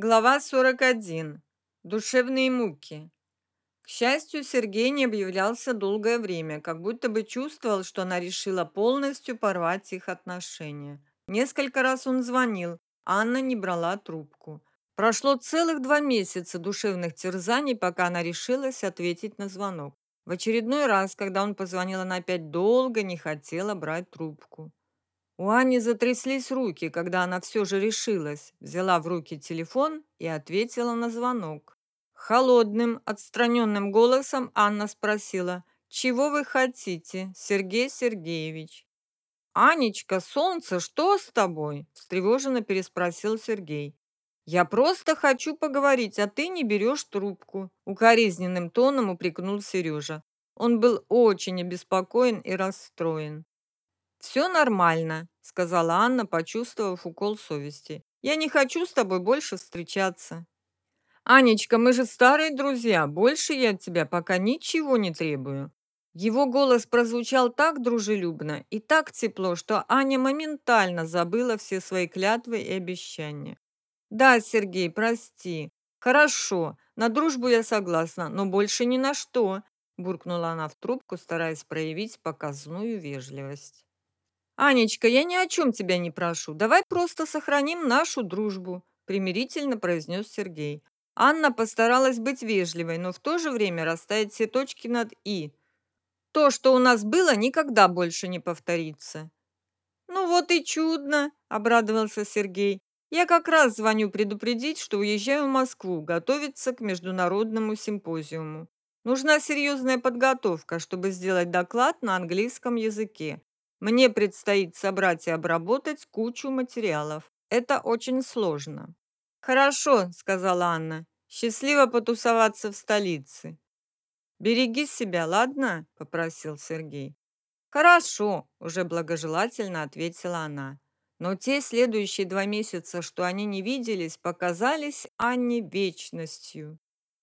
Глава 41. Душевные муки. К счастью, Сергей не объявлялся долгое время, как будто бы чувствовал, что она решила полностью порвать их отношения. Несколько раз он звонил, а Анна не брала трубку. Прошло целых два месяца душевных терзаний, пока она решилась ответить на звонок. В очередной раз, когда он позвонил, она опять долго не хотела брать трубку. У Ани затряслись руки, когда она все же решилась, взяла в руки телефон и ответила на звонок. Холодным, отстраненным голосом Анна спросила, «Чего вы хотите, Сергей Сергеевич?» «Анечка, солнце, что с тобой?» – встревоженно переспросил Сергей. «Я просто хочу поговорить, а ты не берешь трубку», – укоризненным тоном упрекнул Сережа. Он был очень обеспокоен и расстроен. «Все нормально», — сказала Анна, почувствовав укол совести. «Я не хочу с тобой больше встречаться». «Анечка, мы же старые друзья, больше я от тебя пока ничего не требую». Его голос прозвучал так дружелюбно и так тепло, что Аня моментально забыла все свои клятвы и обещания. «Да, Сергей, прости. Хорошо, на дружбу я согласна, но больше ни на что», буркнула она в трубку, стараясь проявить показную вежливость. «Анечка, я ни о чем тебя не прошу. Давай просто сохраним нашу дружбу», примирительно произнес Сергей. Анна постаралась быть вежливой, но в то же время расставить все точки над «и». То, что у нас было, никогда больше не повторится. «Ну вот и чудно», — обрадовался Сергей. «Я как раз звоню предупредить, что уезжаю в Москву, готовиться к международному симпозиуму. Нужна серьезная подготовка, чтобы сделать доклад на английском языке. Мне предстоит собрать и обработать кучу материалов. Это очень сложно. Хорошо, сказала Анна. Счастливо потусоваться в столице. Береги себя, ладно? попросил Сергей. Хорошо, уже благожелательно ответила она. Но те следующие два месяца, что они не виделись, показались Анне вечностью.